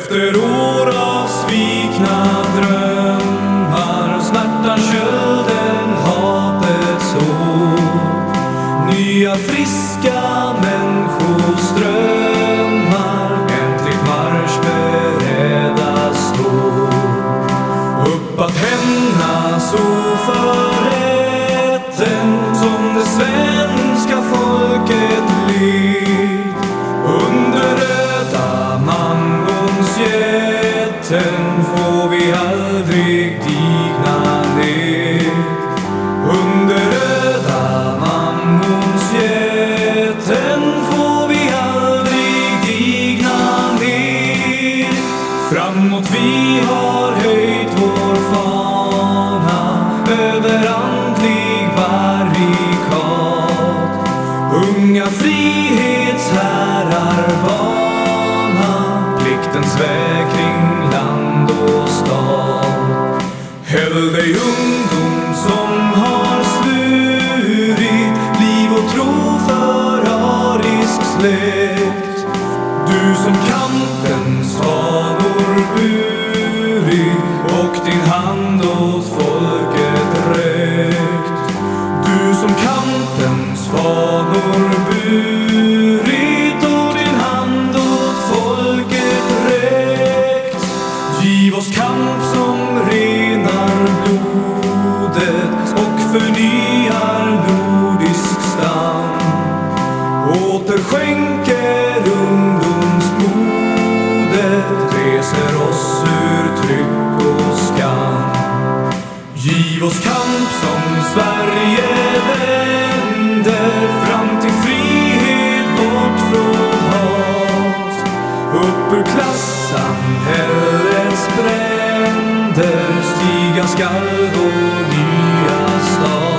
Efter år av svikna drömmar Smärtan, kölden, hatets år Nya friska människoströmmar Äntligt marschberedda stå. Upp att hämnas oförrätten Som det svenska folket natten Får vi aldrig digna ner Under röda mammons jätten Får vi aldrig digna ner. Framåt vi har höjt vår fana Över andlig barrikad. Unga frihetsherrar bana Pliktens väg över dig ungdom som har svurit Liv och tro för arisk släkt. Du som kampens fanor burit och din hand åt folket räckt. Du som kampens fanor burit förnyar nordisk stam. Återskänker ungdomsmodet reser oss ur tryck och skam. Giv oss kamp som Sverige vänder fram till frihet bort från hat. Upp ur klassamhällets bränder stiga skall vår the.